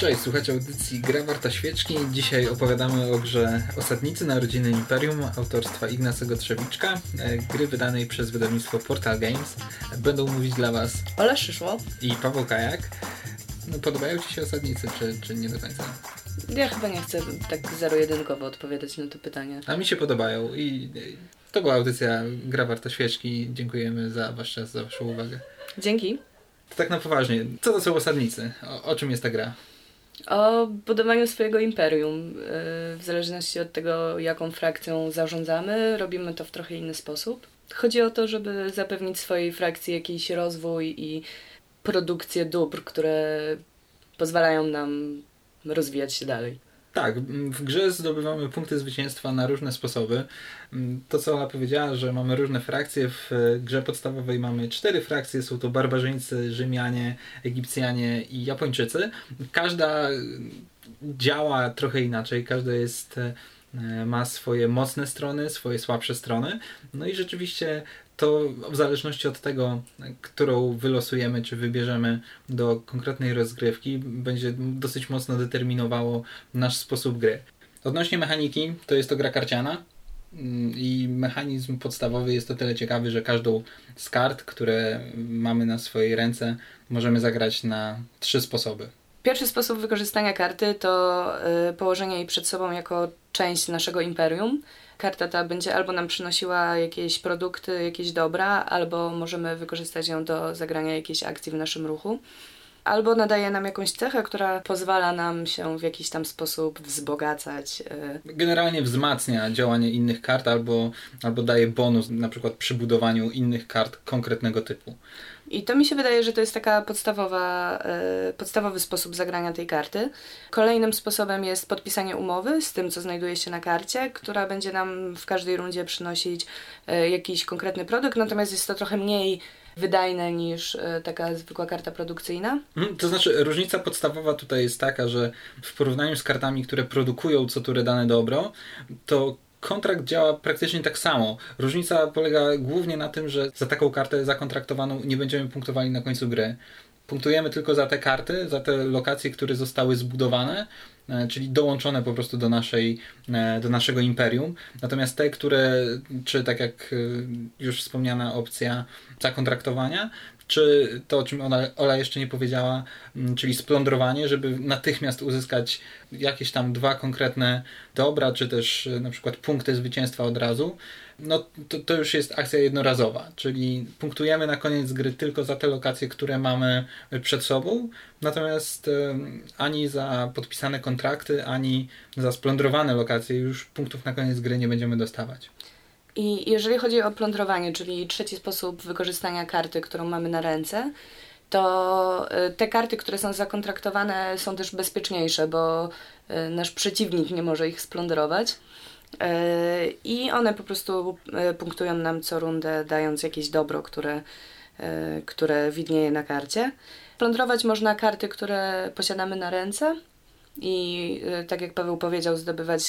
Cześć, słuchajcie audycji Gra Warta Świeczki. Dzisiaj opowiadamy o grze Osadnicy Narodziny Imperium autorstwa Ignacego Trzewiczka, e, gry wydanej przez wydawnictwo Portal Games. Będą mówić dla Was Ola Szyszło i Paweł Kajak. No, podobają Ci się Osadnicy, czy, czy nie do końca? Ja chyba nie chcę tak zero-jedynkowo odpowiadać na to pytanie. A mi się podobają i to była audycja Gra Warta Świeczki. Dziękujemy za Wasz czas, za Waszą uwagę. Dzięki. To tak na poważnie, co to są Osadnicy? O, o czym jest ta gra? O budowaniu swojego imperium. Yy, W zależności od tego, jaką frakcją zarządzamy, robimy to w trochę inny sposób. Chodzi o to, żeby zapewnić swojej frakcji jakiś rozwój i produkcję dóbr, które pozwalają nam rozwijać się dalej. Tak, w grze zdobywamy punkty zwycięstwa na różne sposoby. To, co ona powiedziała, że mamy różne frakcje, w grze podstawowej mamy cztery frakcje, są to barbarzyńcy, Rzymianie, Egipcjanie i Japończycy. Każda działa trochę inaczej, każda jest, e, ma swoje mocne strony, swoje słabsze strony. No i rzeczywiście to w zależności od tego, którą wylosujemy czy wybierzemy do konkretnej rozgrywki, będzie dosyć mocno determinowało nasz sposób gry. Odnośnie mechaniki, to jest to gra karciana mm, i mechanizm podstawowy jest o tyle ciekawy, że każdą z kart, które mamy na swojej ręce, możemy zagrać na trzy sposoby. Pierwszy sposób wykorzystania karty to y, położenie jej przed sobą jako część naszego imperium. Karta ta będzie albo nam przynosiła jakieś produkty, jakieś dobra, albo możemy wykorzystać ją do zagrania jakiejś akcji w naszym ruchu. Albo nadaje nam jakąś cechę, która pozwala nam się w jakiś tam sposób wzbogacać. y, Generalnie wzmacnia działanie innych kart albo, albo daje bonus na przykład przy budowaniu innych kart konkretnego typu. I to mi się wydaje, że to jest taka podstawowa, e, podstawowy sposób zagrania tej karty. Kolejnym sposobem jest podpisanie umowy z tym, co znajduje się na karcie, która będzie nam w każdej rundzie przynosić e, jakiś konkretny produkt, natomiast jest to trochę mniej wydajne niż e, taka zwykła karta produkcyjna. Mhm, To znaczy, różnica podstawowa tutaj jest taka, że w porównaniu z kartami, które produkują co turę dane dobro, to kontrakt działa praktycznie tak samo. Różnica polega głównie na tym, że za taką kartę zakontraktowaną nie będziemy punktowali na końcu gry. Punktujemy tylko za te karty, za te lokacje, które zostały zbudowane, e, czyli dołączone po prostu do, naszej, e, do naszego imperium. Natomiast te, które, czy tak jak e, już wspomniana opcja zakontraktowania, czy to, o czym ona, Ola jeszcze nie powiedziała, m, czyli splądrowanie, żeby natychmiast uzyskać jakieś tam dwa konkretne dobra, czy też e, na przykład punkty zwycięstwa od razu, no to, to już jest akcja jednorazowa, czyli punktujemy na koniec gry tylko za te lokacje, które mamy przed sobą, natomiast e, ani za podpisane kontrakty, ani za splądrowane lokacje już punktów na koniec gry nie będziemy dostawać. I jeżeli chodzi o plądrowanie, czyli trzeci sposób wykorzystania karty, którą mamy na ręce, to y, te karty, które są zakontraktowane, są też bezpieczniejsze, bo y, nasz przeciwnik nie może ich splądrować. Y, I one po prostu punktują nam co rundę, dając jakieś dobro, które, które widnieje na karcie. Plądrować można karty, które posiadamy na ręce. I tak jak Paweł powiedział, zdobywać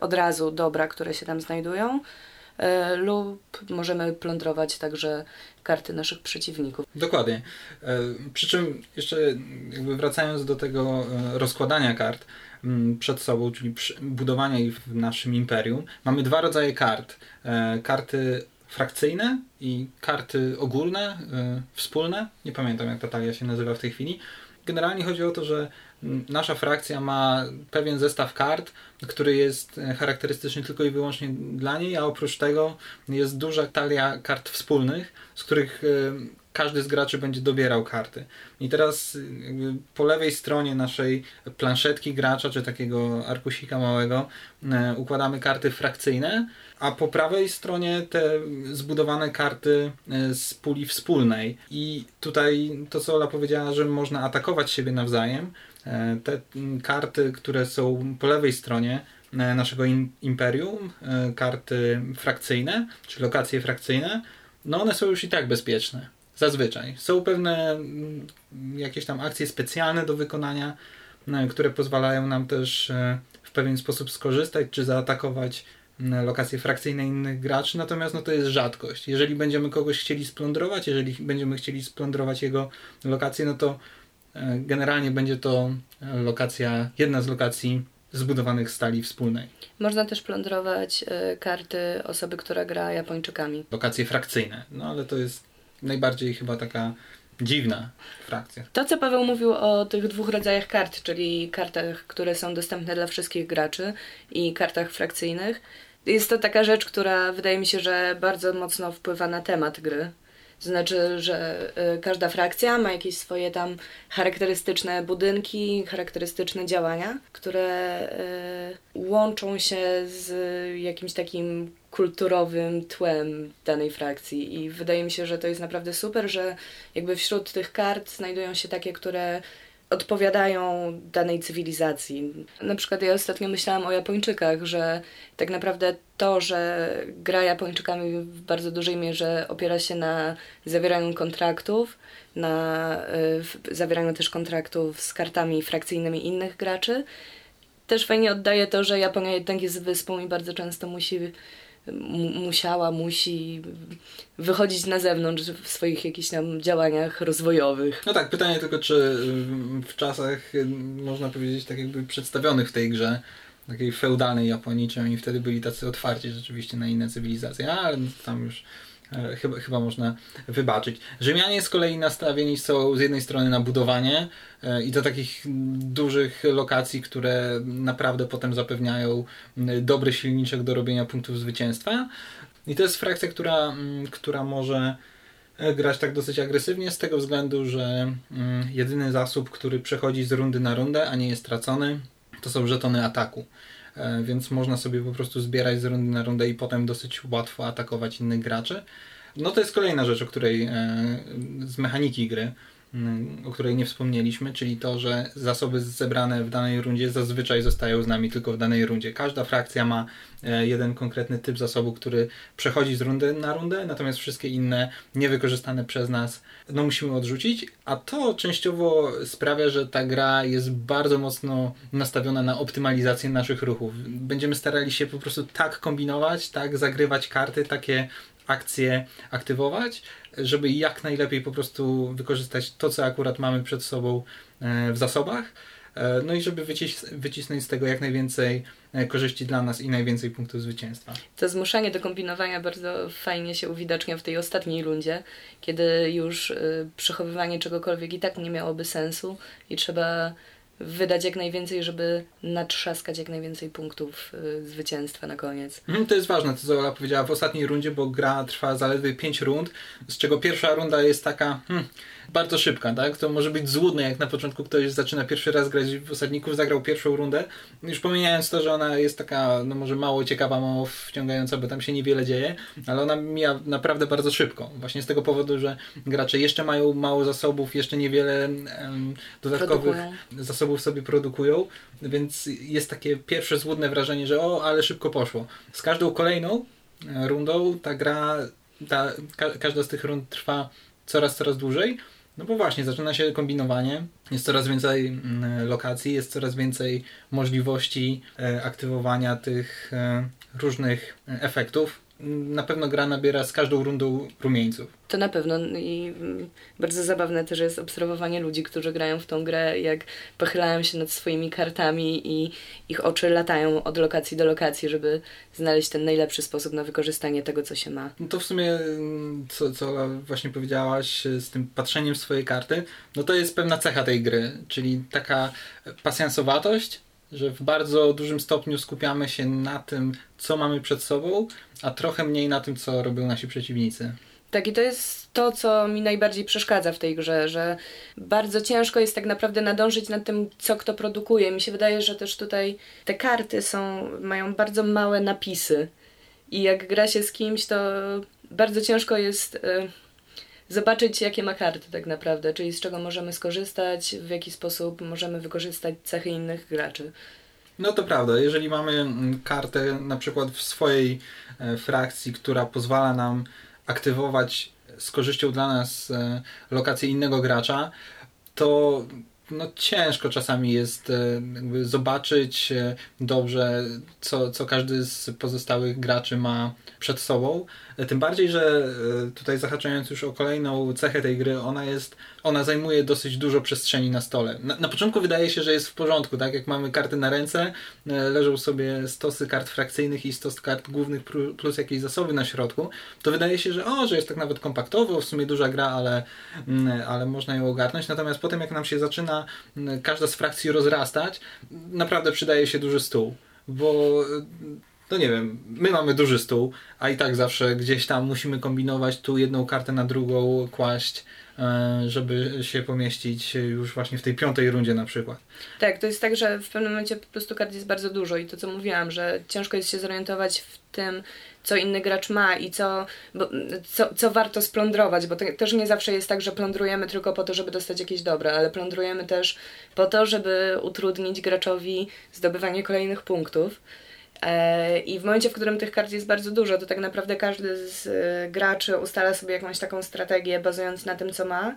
od razu dobra, które się tam znajdują. E, lub możemy plądrować także karty naszych przeciwników. Dokładnie. E, Przy czym jeszcze jakby wracając do tego e, rozkładania kart mm, przed sobą, czyli budowania ich w naszym imperium, mamy dwa rodzaje kart. Karty frakcyjne i karty ogólne, wspólne. Nie pamiętam jak ta talia się nazywa w tej chwili. Generalnie chodzi o to, że nasza frakcja ma pewien zestaw kart, który jest e, charakterystyczny tylko i wyłącznie dla niej, a oprócz tego jest duża talia kart wspólnych, z których e, każdy z graczy będzie dobierał karty. I teraz jakby po lewej stronie naszej planszetki gracza, czy takiego arkusika małego, e, układamy karty frakcyjne, a po prawej stronie te zbudowane karty e, z puli wspólnej. I tutaj to, co Ola powiedziała, że można atakować siebie nawzajem, e, te karty, które są po lewej stronie e, naszego im- imperium, karty frakcyjne, czy lokacje frakcyjne, no one są już i tak bezpieczne. Zazwyczaj. Są pewne jakieś tam akcje specjalne do wykonania, które pozwalają nam też w pewien sposób skorzystać, czy zaatakować lokacje frakcyjne innych graczy, natomiast no to jest rzadkość. Jeżeli będziemy kogoś chcieli splądrować, jeżeli będziemy chcieli splądrować jego lokację, no to E, generalnie będzie to lokacja, jedna z lokacji zbudowanych stali wspólnej. Można też plądrować y, karty osoby, która gra Japończykami. Lokacje frakcyjne, no ale to jest najbardziej chyba taka dziwna frakcja. To, co Paweł mówił o tych dwóch rodzajach kart, czyli kartach, które są dostępne dla wszystkich graczy i kartach frakcyjnych, jest to taka rzecz, która wydaje mi się, że bardzo mocno wpływa na temat gry. To znaczy, że y, każda frakcja ma jakieś swoje tam charakterystyczne budynki, charakterystyczne działania, które y, łączą się z jakimś takim kulturowym tłem danej frakcji. I wydaje mi się, że to jest naprawdę super, że jakby wśród tych kart znajdują się takie, które odpowiadają danej cywilizacji. Na przykład ja ostatnio myślałam o Japończykach, że tak naprawdę to, że gra Japończykami w bardzo dużej mierze opiera się na zawieraniu kontraktów, na y, zawieraniu też kontraktów z kartami frakcyjnymi innych graczy. Też fajnie oddaje to, że Japonia jednak jest wyspą i bardzo często musi musiała, musi wychodzić na zewnątrz w swoich jakichś tam działaniach rozwojowych. No tak, pytanie tylko, czy w czasach, można powiedzieć, tak jakby przedstawionych w tej grze, takiej feudalnej Japonii, czy oni wtedy byli tacy otwarci rzeczywiście na inne cywilizacje, ale tam już chyba, chyba można wybaczyć. Rzymianie z kolei nastawieni są z jednej strony na budowanie e, i do takich dużych lokacji, które naprawdę potem zapewniają dobry silniczek do robienia punktów zwycięstwa. I to jest frakcja, która, która może e, grać tak dosyć agresywnie z tego względu, że jedyny zasób, który przechodzi z rundy na rundę, a nie jest tracony, to są żetony ataku. E, więc można sobie po prostu zbierać z rundy na rundę i potem dosyć łatwo atakować innych graczy. No to jest kolejna rzecz, o której e, z mechaniki gry o której nie wspomnieliśmy, czyli to, że zasoby zebrane w danej rundzie zazwyczaj zostają z nami tylko w danej rundzie. Każda frakcja ma e, jeden konkretny typ zasobu, który przechodzi z rundy na rundę, natomiast wszystkie inne niewykorzystane przez nas no musimy odrzucić, a to częściowo sprawia, że ta gra jest bardzo mocno nastawiona na optymalizację naszych ruchów. Będziemy starali się po prostu tak kombinować, tak zagrywać karty, takie akcje aktywować, żeby jak najlepiej po prostu wykorzystać to, co akurat mamy przed sobą e, w zasobach. E, no i żeby wycis wycisnąć z tego jak najwięcej e, korzyści dla nas i najwięcej punktów zwycięstwa. To zmuszanie do kombinowania bardzo fajnie się uwidacznia w tej ostatniej rundzie, kiedy już przechowywanie czegokolwiek i tak nie miałoby sensu i trzeba wydać jak najwięcej, żeby natrzaskać jak najwięcej punktów y, zwycięstwa na koniec. Mhm, to jest ważne, co Zola powiedziała w ostatniej rundzie, bo gra trwa zaledwie 5 rund, z czego pierwsza runda jest taka hmm, bardzo szybka, tak? To może być złudne, jak na początku ktoś zaczyna pierwszy raz grać w osadników, zagrał pierwszą rundę, już pomijając to, że ona jest taka, no może mało ciekawa, mało wciągająca, bo tam się niewiele dzieje, ale ona mija naprawdę bardzo szybko. Właśnie z tego powodu, że gracze jeszcze mają mało zasobów, jeszcze niewiele um, dodatkowych Produkują. zasobów sobie produkują, więc jest takie pierwsze złudne wrażenie, że o, ale szybko poszło. Z każdą kolejną e, rundą ta gra, ta, ka każda z tych rund trwa coraz, coraz dłużej, no bo właśnie, zaczyna się kombinowanie, jest coraz więcej mm, lokacji, jest coraz więcej możliwości e, aktywowania tych e, różnych efektów na pewno gra nabiera z każdą rundą rumieńców. To na pewno i bardzo zabawne też jest obserwowanie ludzi, którzy grają w tą grę, jak pochylają się nad swoimi kartami i ich oczy latają od lokacji do lokacji, żeby znaleźć ten najlepszy sposób na wykorzystanie tego, co się ma. No to w sumie, co, co właśnie powiedziałaś z tym patrzeniem w swoje karty, no to jest pewna cecha tej gry, czyli taka pasjansowatość, że w bardzo dużym stopniu skupiamy się na tym, co mamy przed sobą, a trochę mniej na tym, co robią nasi przeciwnicy. Tak, i to jest to, co mi najbardziej przeszkadza w tej grze, że bardzo ciężko jest tak naprawdę nadążyć nad tym, co kto produkuje. Mi się wydaje, że też tutaj te karty są, mają bardzo małe napisy. I jak gra się z kimś, to bardzo ciężko jest. Y zobaczyć, jakie ma karty tak naprawdę, czyli z czego możemy skorzystać, w jaki sposób możemy wykorzystać cechy innych graczy. No to prawda, jeżeli mamy mm, kartę na przykład w swojej e, frakcji, która pozwala nam aktywować z korzyścią dla nas e, lokację innego gracza, to no ciężko czasami jest e, zobaczyć e, dobrze, co, co każdy z pozostałych graczy ma przed sobą. E, tym bardziej, że tutaj zahaczając już o kolejną cechę tej gry, ona jest, ona zajmuje dosyć dużo przestrzeni na stole. Na, na początku wydaje się, że jest w porządku, tak jak mamy karty na ręce, leżą sobie stosy kart frakcyjnych i stos kart głównych plus jakieś zasoby na środku, to wydaje się, że o, że jest tak nawet kompaktowo, w sumie duża gra, ale, mm, ale można ją ogarnąć. Natomiast potem jak nam się zaczyna każda z frakcji rozrastać, naprawdę przydaje się duży stół, bo no nie wiem, my mamy duży stół, a i tak zawsze gdzieś tam musimy kombinować tu jedną kartę na drugą kłaść, e, żeby się pomieścić już właśnie w tej piątej rundzie na przykład. Tak, to jest tak, że w pewnym momencie po prostu kart jest bardzo dużo i to co mówiłam, że ciężko jest się zorientować w tym, co inny gracz ma i co, bo, co, co warto splądrować, bo to też nie zawsze jest tak, że plądrujemy tylko po to, żeby dostać jakieś dobre, ale plądrujemy też po to, żeby utrudnić graczowi zdobywanie kolejnych punktów. E, I w momencie, w którym tych kart jest bardzo dużo, to tak naprawdę każdy z e, graczy ustala sobie jakąś taką strategię, bazując na tym, co ma.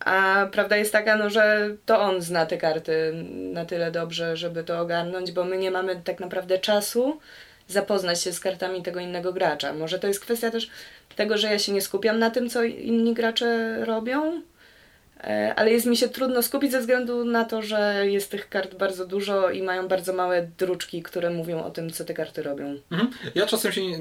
A prawda jest taka, no, że to on zna te karty na tyle dobrze, żeby to ogarnąć, bo my nie mamy tak naprawdę czasu zapoznać się z kartami tego innego gracza. Może to jest kwestia też tego, że ja się nie skupiam na tym, co inni gracze robią, e, ale jest mi się trudno skupić ze względu na to, że jest tych kart bardzo dużo i mają bardzo małe druczki, które mówią o tym, co te karty robią. Mhm. Ja czasem się nie,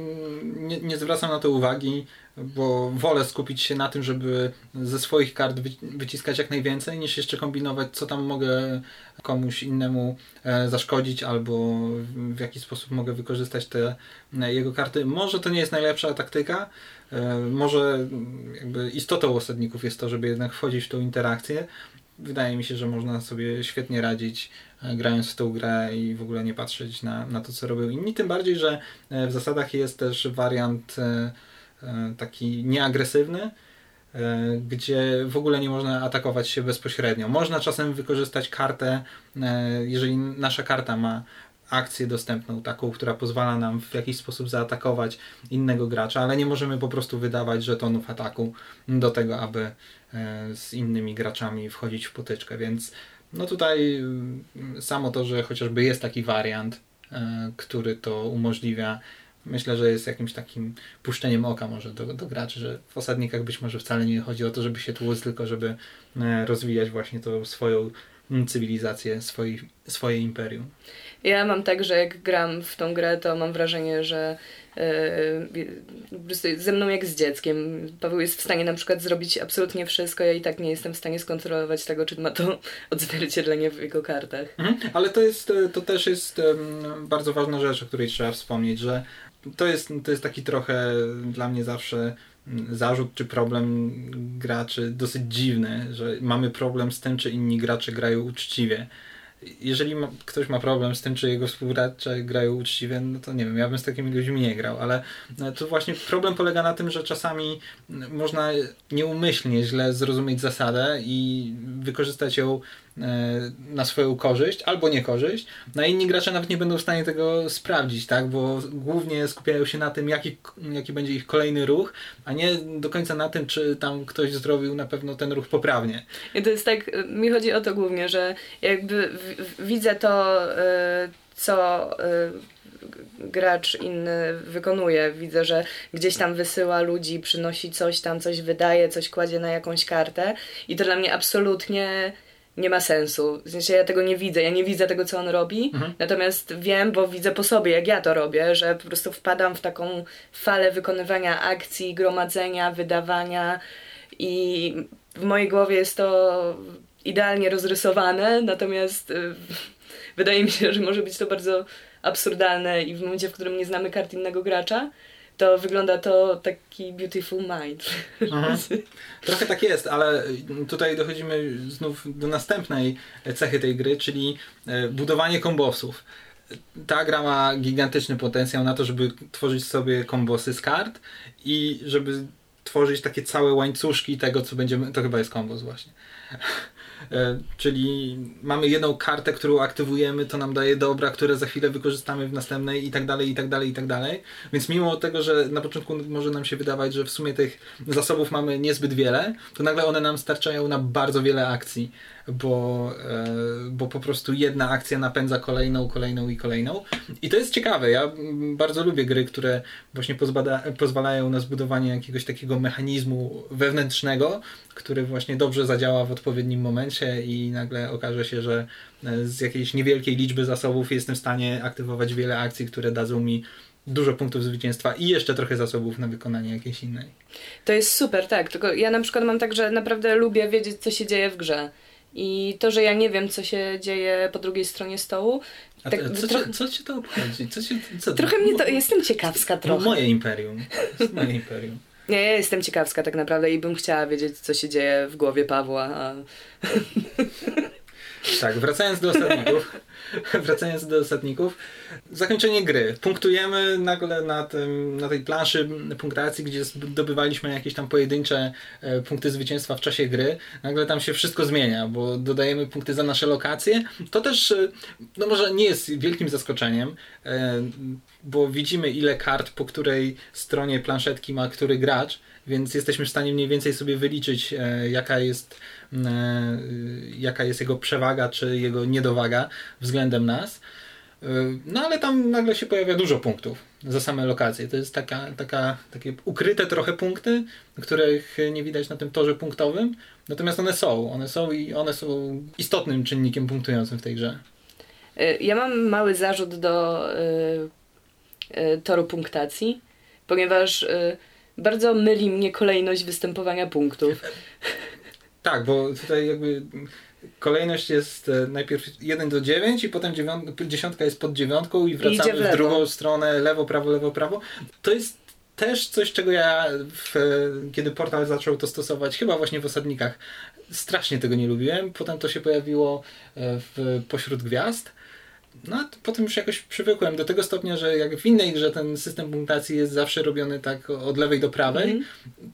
nie, nie zwracam na to uwagi, bo wolę skupić się na tym, żeby ze swoich kart wyciskać jak najwięcej, niż jeszcze kombinować, co tam mogę komuś innemu e, zaszkodzić, albo w jaki sposób mogę wykorzystać te e, jego karty. Może to nie jest najlepsza taktyka, e, może jakby istotą osadników jest to, żeby jednak wchodzić w tą interakcję. Wydaje mi się, że można sobie świetnie radzić grając w tą grę i w ogóle nie patrzeć na, na to, co robią inni. Tym bardziej, że w zasadach jest też wariant taki nieagresywny, e, gdzie w ogóle nie można atakować się bezpośrednio. Można czasem wykorzystać kartę, e, jeżeli nasza karta ma akcję dostępną, taką, która pozwala nam w jakiś sposób zaatakować innego gracza, ale nie możemy po prostu wydawać żetonów ataku do tego, aby z innymi graczami wchodzić w potyczkę, więc no tutaj mm, samo to, że chociażby jest taki wariant, który to umożliwia, myślę, że jest jakimś takim puszczeniem oka może do, do graczy, że w osadnikach być może wcale nie chodzi o to, żeby się tłuc, tylko żeby e, rozwijać właśnie tą swoją cywilizację, swoi, swoje imperium. Ja mam tak, że jak gram w tą grę, to mam wrażenie, że yy, prostu ze mną jak z dzieckiem. Paweł jest w stanie na przykład zrobić absolutnie wszystko, ja i tak nie jestem w stanie skontrolować tego, czy ma to odzwierciedlenie w jego kartach. Mhm, ale to jest, to też jest um, bardzo ważna rzecz, o której trzeba wspomnieć, że to jest, to jest taki trochę dla mnie zawsze mm, zarzut czy problem graczy dosyć dziwny, że mamy problem z tym, czy inni gracze grają uczciwie. Jeżeli ma, ktoś ma problem z tym, czy jego współgracze grają uczciwie, no to nie wiem, ja bym z takimi ludźmi nie grał, ale no, to właśnie problem polega na tym, że czasami można nieumyślnie źle zrozumieć zasadę i wykorzystać ją E, na swoją korzyść albo niekorzyść, no inni gracze nawet nie będą w stanie tego sprawdzić, tak, bo głównie skupiają się na tym, jaki, jaki będzie ich kolejny ruch, a nie do końca na tym, czy tam ktoś zrobił na pewno ten ruch poprawnie. I to jest tak, mi chodzi o to głównie, że jakby widzę to, e, co e, gracz inny wykonuje. Widzę, że gdzieś tam wysyła ludzi, przynosi coś tam, coś wydaje, coś kładzie na jakąś kartę i to dla mnie absolutnie nie ma sensu. W sensie ja tego nie widzę, ja nie widzę tego, co on robi, mhm. natomiast wiem, bo widzę po sobie, jak ja to robię, że po prostu wpadam w taką falę wykonywania akcji, gromadzenia, wydawania i w mojej głowie jest to idealnie rozrysowane, natomiast y, wydaje mi się, że może być to bardzo absurdalne i w momencie, w którym nie znamy kart innego gracza, to wygląda to taki beautiful mind. Mhm. Trochę tak jest, ale tutaj dochodzimy znów do następnej cechy tej gry, czyli e, budowanie kombosów. Ta gra ma gigantyczny potencjał na to, żeby tworzyć sobie kombosy z kart i żeby tworzyć takie całe łańcuszki tego, co będziemy. To chyba jest kombos właśnie. E, czyli mamy jedną kartę, którą aktywujemy, to nam daje dobra, które za chwilę wykorzystamy w następnej i tak dalej, i tak dalej, i tak dalej. Więc mimo tego, że na początku może nam się wydawać, że w sumie tych zasobów mamy niezbyt wiele, to nagle one nam starczają na bardzo wiele akcji bo, e, bo po prostu jedna akcja napędza kolejną, kolejną i kolejną. I to jest ciekawe. Ja bardzo lubię gry, które właśnie pozbada, pozwalają na zbudowanie jakiegoś takiego mechanizmu wewnętrznego, który właśnie dobrze zadziała w odpowiednim momencie i nagle okaże się, że e, z jakiejś niewielkiej liczby zasobów jestem w stanie aktywować wiele akcji, które dadzą mi dużo punktów zwycięstwa i jeszcze trochę zasobów na wykonanie jakiejś innej. To jest super, tak. Tylko ja na przykład mam tak, że naprawdę lubię wiedzieć, co się dzieje w grze. I to, że ja nie wiem, co się dzieje po drugiej stronie stołu. A tak, co, trochę, co cię to obchodzi? Co się, co trochę mnie to. Jestem ciekawska trochę. No moje imperium. Moje imperium. Nie, ja jestem ciekawska tak naprawdę i bym chciała wiedzieć, co się dzieje w głowie Pawła. A... Tak, wracając do ostatników. wracając do ostatników. Zakończenie gry. Punktujemy nagle na, tym, na tej planszy punktacji, gdzie zdobywaliśmy jakieś tam pojedyncze e, punkty zwycięstwa w czasie gry. Nagle tam się wszystko zmienia, bo dodajemy punkty za nasze lokacje. To też, e, no może nie jest wielkim zaskoczeniem, e, bo widzimy ile kart po której stronie planszetki ma który gracz, więc jesteśmy w stanie mniej więcej sobie wyliczyć, jaka jest jaka jest jego przewaga czy jego niedowaga względem nas. E, no ale tam nagle się pojawia dużo punktów za same lokacje. To jest taka, taka, takie ukryte trochę punkty, których nie widać na tym torze punktowym. Natomiast one są. One są i one są istotnym czynnikiem punktującym w tej grze. E, ja mam mały zarzut do y, y, toru punktacji, ponieważ y, bardzo myli mnie kolejność występowania punktów. Tak, bo tutaj jakby kolejność jest e, najpierw 1 do 9 i potem dziesiątka jest pod dziewiątką i wracamy w, w, drugą stronę, lewo, prawo, lewo, prawo. To jest też coś, czego ja w, kiedy portal zaczął to stosować, chyba właśnie w osadnikach, strasznie tego nie lubiłem. Potem to się pojawiło e, w Pośród Gwiazd no a potem już jakoś przywykłem do tego stopnia, że jak w innej grze ten system punktacji jest zawsze robiony tak od lewej do prawej, mm.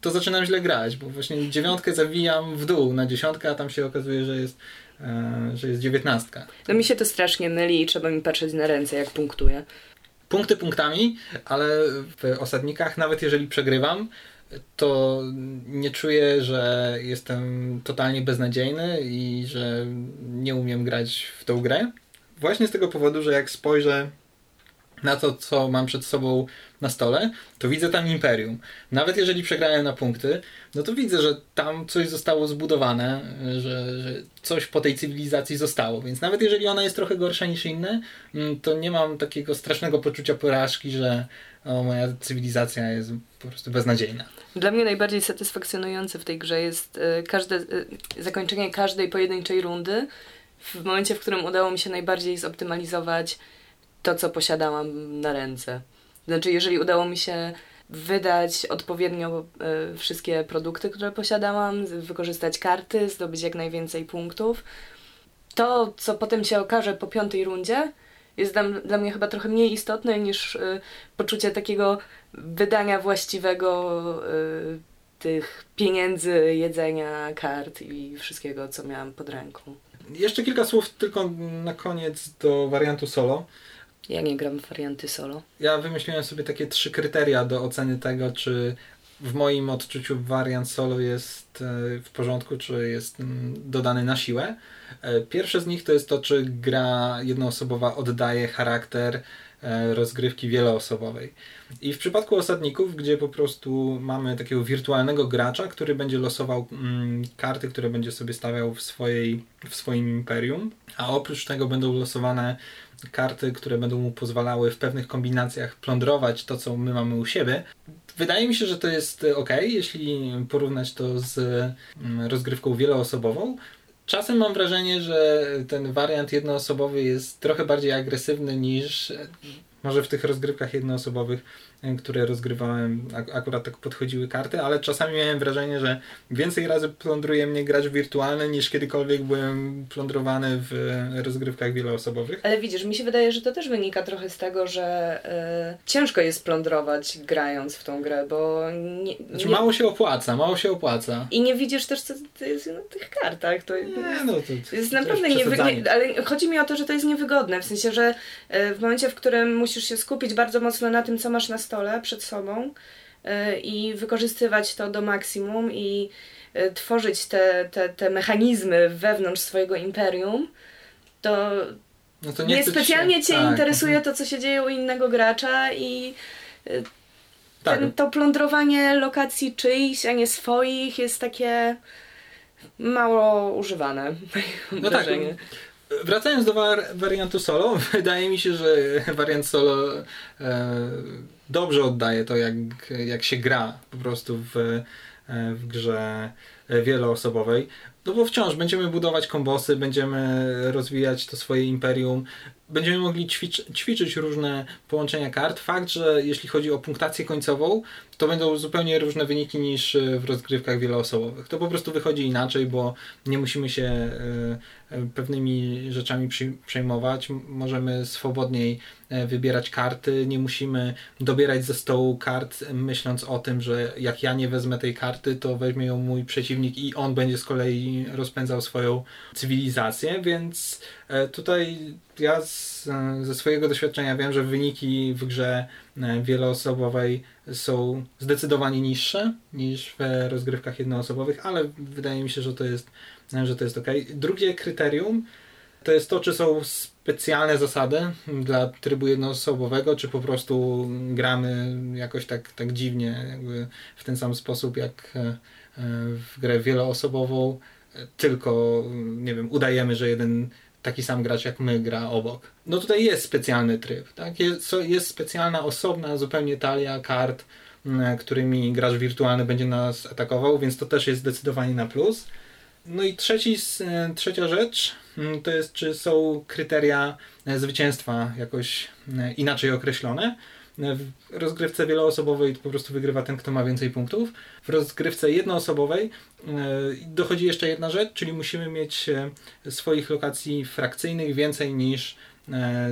to zaczynam źle grać, bo właśnie dziewiątkę zawijam w dół na dziesiątkę, a tam się okazuje, że jest, e, że jest dziewiętnastka. No mi się to strasznie myli i trzeba mi patrzeć na ręce, jak punktuję. Punkty punktami, ale w osadnikach, nawet jeżeli przegrywam, to nie czuję, że jestem totalnie beznadziejny i że nie umiem grać w tą grę Właśnie z tego powodu, że jak spojrzę na to, co mam przed sobą na stole, to widzę tam imperium. Nawet jeżeli przegrałem na punkty, no to widzę, że tam coś zostało zbudowane, że, że, coś po tej cywilizacji zostało. Więc nawet jeżeli ona jest trochę gorsza niż inne, mm, to nie mam takiego strasznego poczucia porażki, że o, moja cywilizacja jest po prostu beznadziejna. Dla mnie najbardziej satysfakcjonujące w tej grze jest y, każde, y, zakończenie każdej pojedynczej rundy w momencie, w którym udało mi się najbardziej zoptymalizować to, co posiadałam na ręce. Znaczy, jeżeli udało mi się wydać odpowiednio y, wszystkie produkty, które posiadałam, wykorzystać karty, zdobyć jak najwięcej punktów, to, co potem się okaże po piątej rundzie, jest dla, dla mnie chyba trochę mniej istotne niż y, poczucie takiego wydania właściwego y, tych pieniędzy, jedzenia, kart i wszystkiego, co miałam pod ręką. Jeszcze kilka słów tylko na koniec do wariantu solo. Ja nie gram w warianty solo. Ja wymyśliłem sobie takie trzy kryteria do oceny tego, czy w moim odczuciu wariant solo jest e, w porządku, czy jest mm, dodany na siłę. E, pierwsze z nich to jest to, czy gra jednoosobowa oddaje charakter rozgrywki wieloosobowej. I w przypadku osadników, gdzie po prostu mamy takiego wirtualnego gracza, który będzie losował mm, karty, które będzie sobie stawiał w, swojej, w swoim imperium, a oprócz tego będą losowane karty, które będą mu pozwalały w pewnych kombinacjach plądrować to, co my mamy u siebie. Wydaje mi się, że to jest ok, jeśli porównać to z mm, rozgrywką wieloosobową. Czasem mam wrażenie, że ten wariant jednoosobowy jest trochę bardziej agresywny niż może w tych rozgrywkach jednoosobowych które rozgrywałem, akurat tak podchodziły karty, ale czasami miałem wrażenie, że więcej razy plądruje mnie gracz wirtualny niż kiedykolwiek byłem plądrowany w rozgrywkach wieloosobowych. Ale widzisz, mi się wydaje, że to też wynika trochę z tego, że yy, ciężko jest plądrować grając w tą grę, bo nie, znaczy, nie... mało się opłaca, mało się opłaca. I nie widzisz też, co to jest na tych kartach. To, nie, no, to, to jest naprawdę niewygodne, ale chodzi mi o to, że to jest niewygodne, w sensie, że yy, w momencie, w którym musisz się skupić bardzo mocno na tym, co masz na stole przed sobą y, i wykorzystywać to do maksimum i y, tworzyć te, te, te mechanizmy wewnątrz swojego imperium, to, no to nie, nie specjalnie się... Cię tak. interesuje to, co się dzieje u innego gracza i y, tak. ten, to plądrowanie lokacji czyjś, a nie swoich jest takie mało używane. No tak. Wracając do wariantu solo, wydaje mi się, że wariant solo e, dobrze oddaje to, jak, jak się gra po prostu w, e, w grze wieloosobowej. No bo wciąż będziemy budować kombosy, będziemy rozwijać to swoje imperium, będziemy mogli ćwicz, ćwiczyć różne połączenia kart. Fakt, że jeśli chodzi o punktację końcową, to będą zupełnie różne wyniki niż w rozgrywkach wieloosobowych. To po prostu wychodzi inaczej, bo nie musimy się e, pewnymi rzeczami przejmować. Możemy swobodniej e, wybierać karty, nie musimy dobierać ze stołu kart, myśląc o tym, że jak ja nie wezmę tej karty, to weźmie ją mój przeciwnik i on będzie z kolei rozpędzał swoją cywilizację, więc e, tutaj ja z, ze swojego doświadczenia wiem, że wyniki w grze e, wieloosobowej są zdecydowanie niższe niż w rozgrywkach jednoosobowych, ale wydaje mi się, że to jest że to jest ok. Drugie kryterium to jest to, czy są specjalne zasady dla trybu jednoosobowego, czy po prostu gramy jakoś tak, tak dziwnie, jakby w ten sam sposób jak e, w grę wieloosobową, tylko, nie wiem, udajemy, że jeden taki sam gracz jak my gra obok. No tutaj jest specjalny tryb, tak? Jest, jest specjalna, osobna zupełnie talia kart, którymi gracz wirtualny będzie nas atakował, więc to też jest zdecydowanie na plus. No i trzeci, e, trzecia rzecz mm, to jest, czy są kryteria e, zwycięstwa jakoś e, inaczej określone. W rozgrywce wieloosobowej po prostu wygrywa ten, kto ma więcej punktów. W rozgrywce jednoosobowej dochodzi jeszcze jedna rzecz, czyli musimy mieć swoich lokacji frakcyjnych więcej niż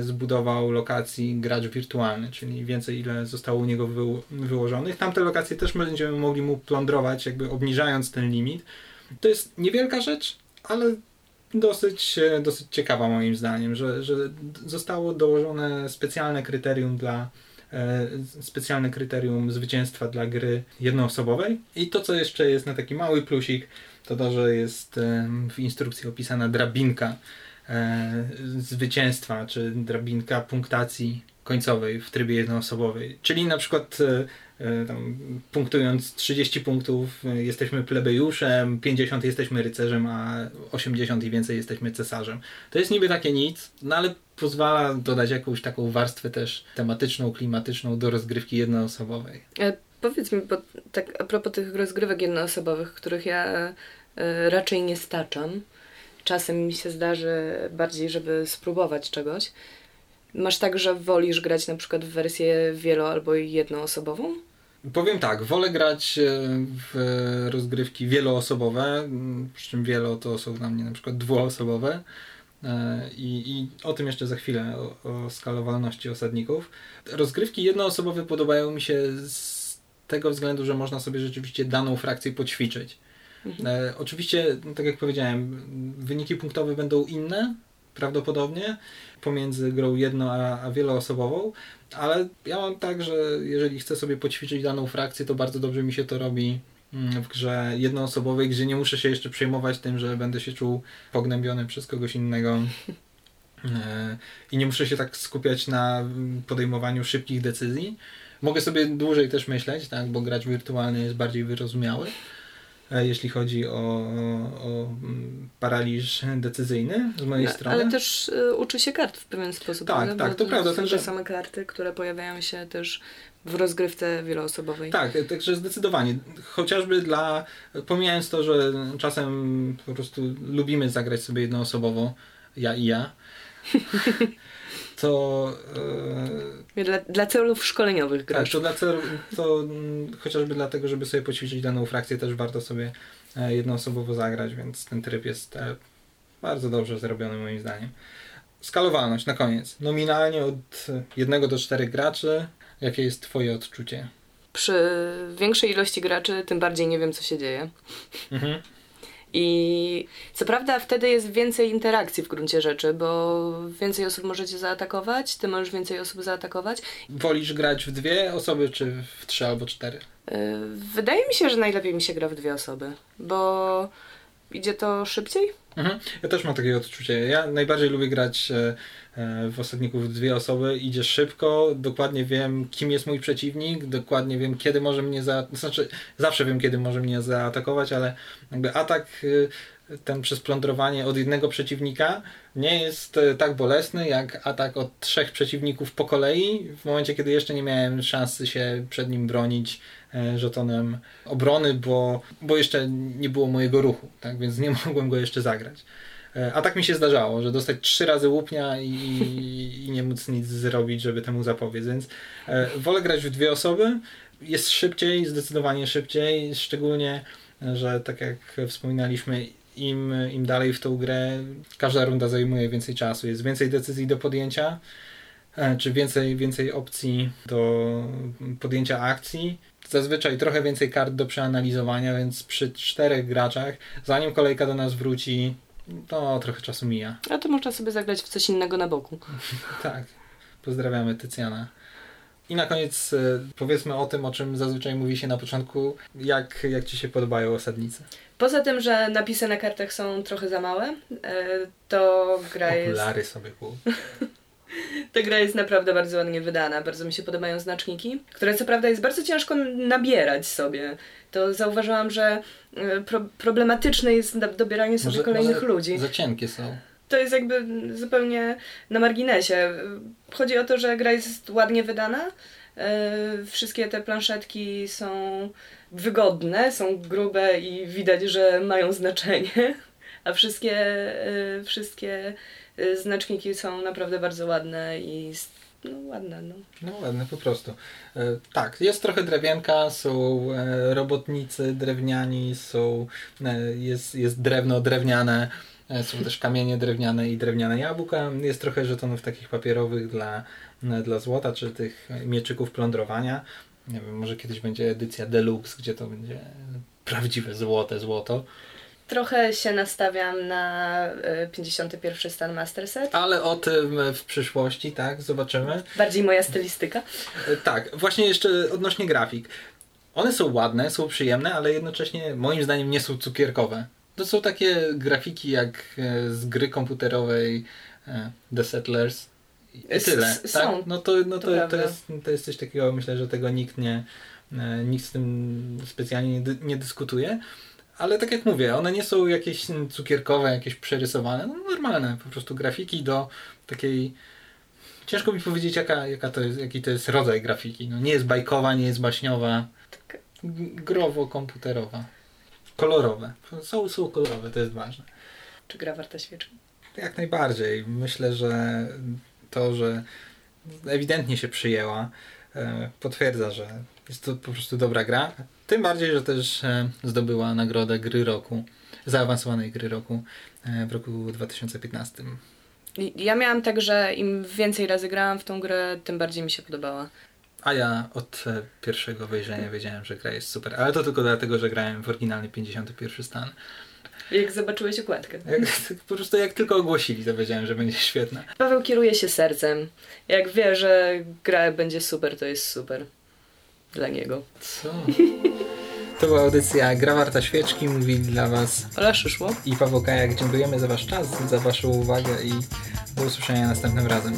zbudował lokacji gracz wirtualny, czyli więcej ile zostało u niego wyłożonych. Tamte lokacje też będziemy mogli mu plądrować, jakby obniżając ten limit to jest niewielka rzecz, ale dosyć, e, dosyć ciekawa moim zdaniem, że, że zostało dołożone specjalne kryterium dla e, specjalne kryterium zwycięstwa dla gry jednoosobowej. I to, co jeszcze jest na taki mały plusik, to to, że jest e, w instrukcji opisana drabinka zwycięstwa, czy drabinka punktacji końcowej w trybie jednoosobowej. Czyli na przykład E, tam, punktując 30 punktów e, jesteśmy plebejuszem, 50 jesteśmy rycerzem, a 80 i więcej jesteśmy cesarzem. To jest niby takie nic, no ale pozwala dodać jakąś taką warstwę też tematyczną, klimatyczną do rozgrywki jednoosobowej. E, powiedz mi, bo tak a propos tych rozgrywek jednoosobowych, których ja e, raczej nie staczam, czasem mi się zdarzy bardziej, żeby spróbować czegoś. Masz tak, że wolisz grać na przykład w wersję wielo- albo jednoosobową? Powiem tak, wolę grać e, w rozgrywki wieloosobowe, przy czym wielo to są dla mnie na przykład dwuosobowe. E, I, I o tym jeszcze za chwilę, o, o skalowalności osadników. Rozgrywki jednoosobowe podobają mi się z tego względu, że można sobie rzeczywiście daną frakcję poćwiczyć. Mhm. E, oczywiście, tak jak powiedziałem, wyniki punktowe będą inne, prawdopodobnie, pomiędzy grą jedno a, a wieloosobową, ale ja mam tak, że jeżeli chcę sobie poćwiczyć daną frakcję, to bardzo dobrze mi się to robi mm, w grze jednoosobowej, gdzie nie muszę się jeszcze przejmować tym, że będę się czuł pognębiony przez kogoś innego e, i nie muszę się tak skupiać na podejmowaniu szybkich decyzji. Mogę sobie dłużej też myśleć, tak, bo gracz wirtualny jest bardziej wyrozumiały. Jeśli chodzi o, o mm, paraliż decyzyjny z mojej strony. Ale też y, uczy się kart w pewien sposób. Tak, tak, tak to, to prawda. Są te same karty, które pojawiają się też w rozgrywce wieloosobowej. Tak, także zdecydowanie. Chociażby dla, pomijając to, że czasem po prostu lubimy zagrać sobie jednoosobowo, ja i ja, to... Yy... Dla, dla celów szkoleniowych grasz. Tak, to, dla celu, to mm, chociażby dlatego, żeby sobie poćwiczyć daną frakcję, też warto sobie e, jednoosobowo zagrać, więc ten tryb jest e, bardzo dobrze zrobiony moim zdaniem. Skalowalność na koniec. Nominalnie od 1 do 4 graczy. Jakie jest Twoje odczucie? Przy większej ilości graczy tym bardziej nie wiem, co się dzieje. Mhm. I co prawda wtedy jest więcej interakcji w gruncie rzeczy, bo więcej osób możecie zaatakować, ty możesz więcej osób zaatakować. Wolisz grać w dwie osoby, czy w trzy albo cztery? Y, wydaje mi się, że najlepiej mi się gra w dwie osoby, bo idzie to szybciej. Mhm. Ja też mam takie odczucie. Ja najbardziej lubię grać e, e, w osadników dwie osoby. Idzie szybko, dokładnie wiem, kim jest mój przeciwnik, dokładnie wiem, kiedy może mnie za... Znaczy, zawsze wiem, kiedy może mnie zaatakować, ale jakby atak e, ten przez plądrowanie od jednego przeciwnika nie jest tak bolesny jak atak od trzech przeciwników po kolei w momencie, kiedy jeszcze nie miałem szansy się przed nim bronić E, żetonem obrony, bo, bo jeszcze nie było mojego ruchu, tak? więc nie mogłem go jeszcze zagrać. E, a tak mi się zdarzało, że dostać trzy razy łupnia i, i nie móc nic zrobić, żeby temu zapobiec. Więc e, wolę grać w dwie osoby. Jest szybciej, zdecydowanie szybciej, szczególnie, że tak jak wspominaliśmy, im, im dalej w tą grę, każda runda zajmuje więcej czasu, jest więcej decyzji do podjęcia, czy więcej, więcej opcji do podjęcia akcji zazwyczaj trochę więcej kart do przeanalizowania, więc przy czterech graczach, zanim kolejka do nas wróci, to trochę czasu mija. A to można sobie zagrać w coś innego na boku. tak. Pozdrawiamy Tycjana. I na koniec e, powiedzmy o tym, o czym zazwyczaj mówi się na początku. Jak, jak Ci się podobają osadnice? Poza tym, że napisy na kartach są trochę za małe, e, to gra Okulary jest... Okulary sobie kup. Ta gra jest naprawdę bardzo ładnie wydana, bardzo mi się podobają znaczniki, które co prawda jest bardzo ciężko nabierać sobie. To zauważyłam, że e, pro problematyczne jest dobieranie sobie może, kolejnych może ludzi. Za cienkie są. To jest jakby zupełnie na marginesie. Chodzi o to, że gra jest ładnie wydana. E, wszystkie te planszetki są wygodne, są grube i widać, że mają znaczenie. A wszystkie, e, wszystkie Y, znaczniki są naprawdę bardzo ładne i no ładne, no. No ładne po prostu. E, tak, jest trochę drewienka, są e, robotnicy drewniani, są, e, jest, jest drewno drewniane, e, są też kamienie drewniane i drewniane jabłka. Jest trochę żetonów takich papierowych dla, e, dla złota, czy tych mieczyków plądrowania. Nie wiem, może kiedyś będzie edycja deluxe, gdzie to będzie prawdziwe złote złoto. Trochę się nastawiam na 51 e, stan Master Set. Ale o tym w przyszłości, tak? Zobaczymy. Bardziej moja stylistyka. E, tak, właśnie jeszcze odnośnie grafik. One są ładne, są przyjemne, ale jednocześnie moim zdaniem nie są cukierkowe. To są takie grafiki jak e, z gry komputerowej The Settlers. I tyle. S tak? No to, no to, to, to, jest, to jest coś takiego, myślę, że tego nikt nie, nikt z tym specjalnie nie, nie dyskutuje. Ale tak jak mówię, one nie są jakieś cukierkowe, jakieś przerysowane, no normalne, po prostu grafiki do takiej... Ciężko mi powiedzieć, jaka, jaka to jest, jaki to jest rodzaj grafiki. No, nie jest bajkowa, nie jest baśniowa, tak growo-komputerowa. Kolorowe. Są, są kolorowe, to jest ważne. Czy gra warta świeczki? Jak najbardziej. Myślę, że to, że ewidentnie się przyjęła, e, potwierdza, że jest to po prostu dobra gra. Tym bardziej, że też e, zdobyła nagrodę gry roku, zaawansowanej gry roku e, w roku 2015. Ja miałam tak, że im więcej razy grałam w tą grę, tym bardziej mi się podobała. A ja od e, pierwszego wejrzenia wiedziałem, że gra jest super. Ale to tylko dlatego, że grałem w oryginalny 51 stan. Jak zobaczyłeś okładkę. Jak, po prostu jak tylko ogłosili, to wiedziałem, że będzie świetna. Paweł kieruje się sercem. Jak wie, że gra będzie super, to jest super dla niego. Co? To była audycja Gra Warta Świeczki. Mówili dla Was Ola Szyszło i Paweł Kajak. Dziękujemy za Wasz czas, za Waszą uwagę i do usłyszenia następnym razem.